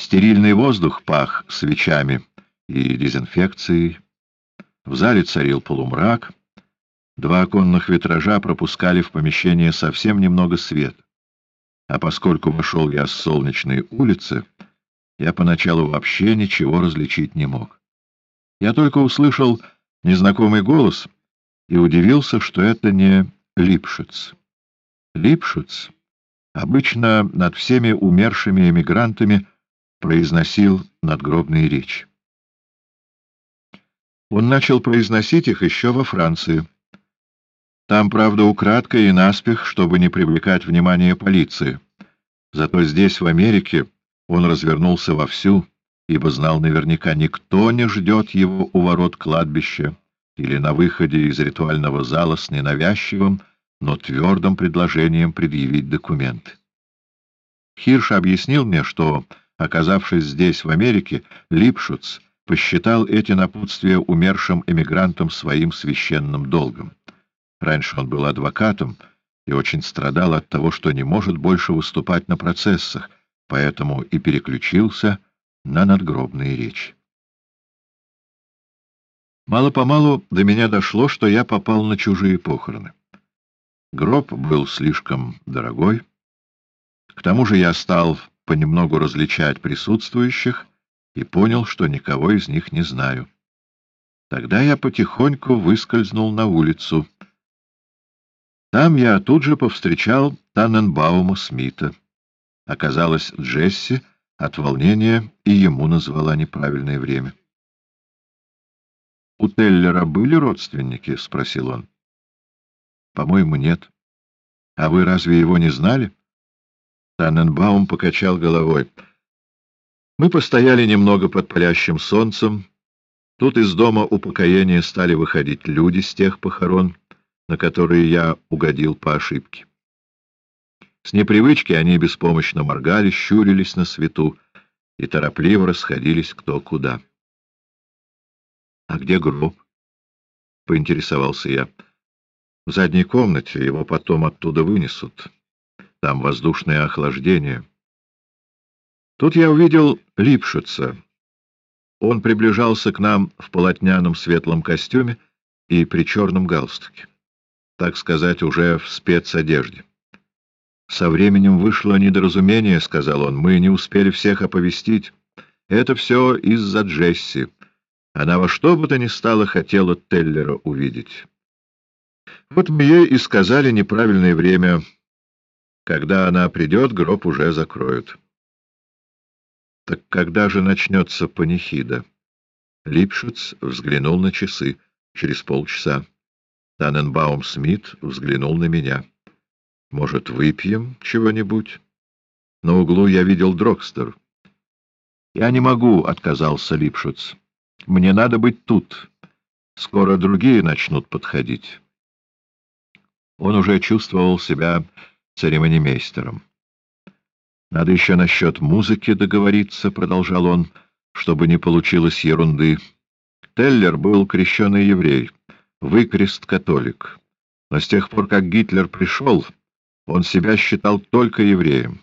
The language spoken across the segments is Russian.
Стерильный воздух пах свечами и дезинфекцией. В зале царил полумрак. Два оконных витража пропускали в помещение совсем немного света. А поскольку вошел я с солнечной улицы, я поначалу вообще ничего различить не мог. Я только услышал незнакомый голос и удивился, что это не Липшиц. Липшиц обычно над всеми умершими эмигрантами произносил надгробные речи. Он начал произносить их еще во Франции. Там, правда, украдкой и наспех, чтобы не привлекать внимание полиции. Зато здесь, в Америке, он развернулся вовсю, ибо знал наверняка, никто не ждет его у ворот кладбища или на выходе из ритуального зала с ненавязчивым, но твердым предложением предъявить документы. Хирш объяснил мне, что, оказавшись здесь, в Америке, Липшуц посчитал эти напутствия умершим эмигрантам своим священным долгом. Раньше он был адвокатом и очень страдал от того, что не может больше выступать на процессах, поэтому и переключился на надгробные речи. Мало-помалу до меня дошло, что я попал на чужие похороны. Гроб был слишком дорогой. К тому же я стал понемногу различать присутствующих и понял, что никого из них не знаю. Тогда я потихоньку выскользнул на улицу. Там я тут же повстречал Танненбаума Смита. Оказалось, Джесси от волнения и ему назвала неправильное время. — У Теллера были родственники? — спросил он. — По-моему, нет. — А вы разве его не знали? Танненбаум покачал головой. — мы постояли немного под палящим солнцем. Тут из дома упокоения стали выходить люди с тех похорон, на которые я угодил по ошибке. С непривычки они беспомощно моргали, щурились на свету и торопливо расходились кто куда. — А где гроб? — поинтересовался я. — В задней комнате, его потом оттуда вынесут. Там воздушное охлаждение. — Тут я увидел Липшица. Он приближался к нам в полотняном светлом костюме и при черном галстуке. Так сказать, уже в спецодежде. «Со временем вышло недоразумение», — сказал он. «Мы не успели всех оповестить. Это все из-за Джесси. Она во что бы то ни стало хотела Теллера увидеть. Вот мы ей и сказали неправильное время. Когда она придет, гроб уже закроют». Так когда же начнется панихида? Липшиц взглянул на часы. Через полчаса. Таненбаум Смит взглянул на меня. Может, выпьем чего-нибудь? На углу я видел Дрокстер. Я не могу, — отказался Липшиц. Мне надо быть тут. Скоро другие начнут подходить. Он уже чувствовал себя церемонимейстером. Надо еще насчет музыки договориться, — продолжал он, — чтобы не получилось ерунды. Теллер был крещеный еврей, выкрест-католик. Но с тех пор, как Гитлер пришел, он себя считал только евреем.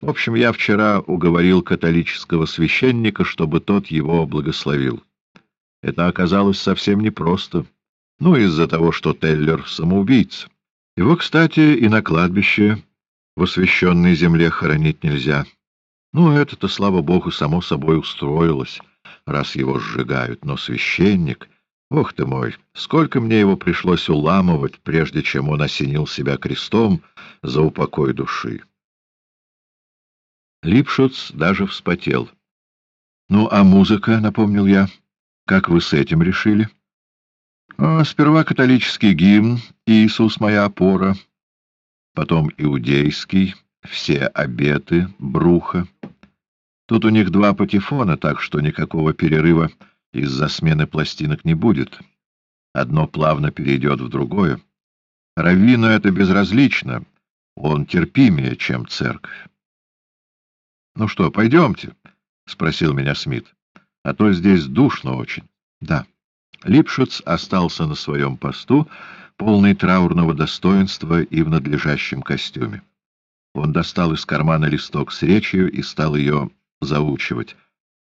В общем, я вчера уговорил католического священника, чтобы тот его благословил. Это оказалось совсем непросто. Ну, из-за того, что Теллер — самоубийца. Его, кстати, и на кладбище в освященной земле хоронить нельзя. Ну, это-то, слава богу, само собой устроилось, раз его сжигают. Но священник... Ох ты мой, сколько мне его пришлось уламывать, прежде чем он осенил себя крестом за упокой души. Липшуц даже вспотел. — Ну, а музыка, — напомнил я, — как вы с этим решили? — Сперва католический гимн «Иисус — моя опора», потом иудейский, все обеты, бруха. Тут у них два патефона, так что никакого перерыва из-за смены пластинок не будет. Одно плавно перейдет в другое. Раввину это безразлично, он терпимее, чем церковь. — Ну что, пойдемте? — спросил меня Смит. — А то здесь душно очень. — Да. Липшиц остался на своем посту, полный траурного достоинства и в надлежащем костюме. Он достал из кармана листок с речью и стал ее заучивать,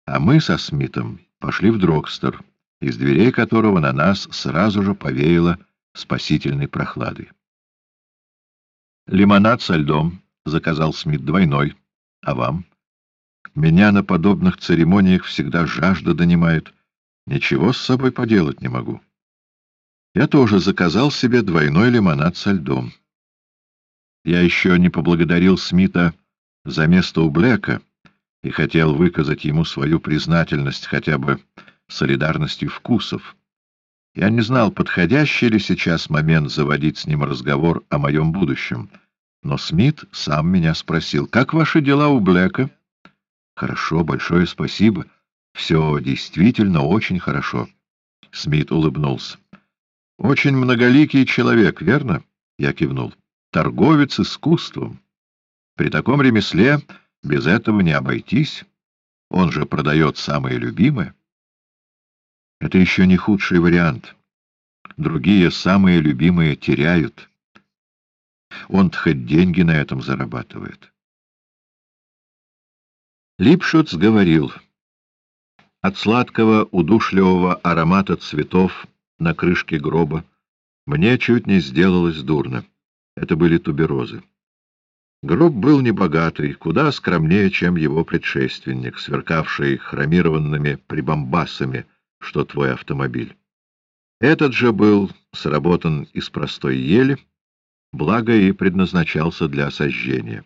а мы со Смитом пошли в Дрогстер, из дверей которого на нас сразу же повеяло спасительной прохладой. «Лимонад со льдом», — заказал Смит двойной. «А вам?» «Меня на подобных церемониях всегда жажда донимает. Ничего с собой поделать не могу». Я тоже заказал себе двойной лимонад со льдом. Я еще не поблагодарил Смита за место у Блэка и хотел выказать ему свою признательность хотя бы солидарностью вкусов. Я не знал, подходящий ли сейчас момент заводить с ним разговор о моем будущем, но Смит сам меня спросил, «Как ваши дела у Блэка?» «Хорошо, большое спасибо. Все действительно очень хорошо». Смит улыбнулся. «Очень многоликий человек, верно?» Я кивнул торговец искусством. При таком ремесле без этого не обойтись. Он же продает самое любимое. Это еще не худший вариант. Другие самые любимые теряют. он хоть деньги на этом зарабатывает. Липшуц говорил, от сладкого удушливого аромата цветов на крышке гроба мне чуть не сделалось дурно. Это были туберозы. Гроб был небогатый, куда скромнее, чем его предшественник, сверкавший хромированными прибамбасами, что твой автомобиль. Этот же был сработан из простой ели, благо и предназначался для сожжения.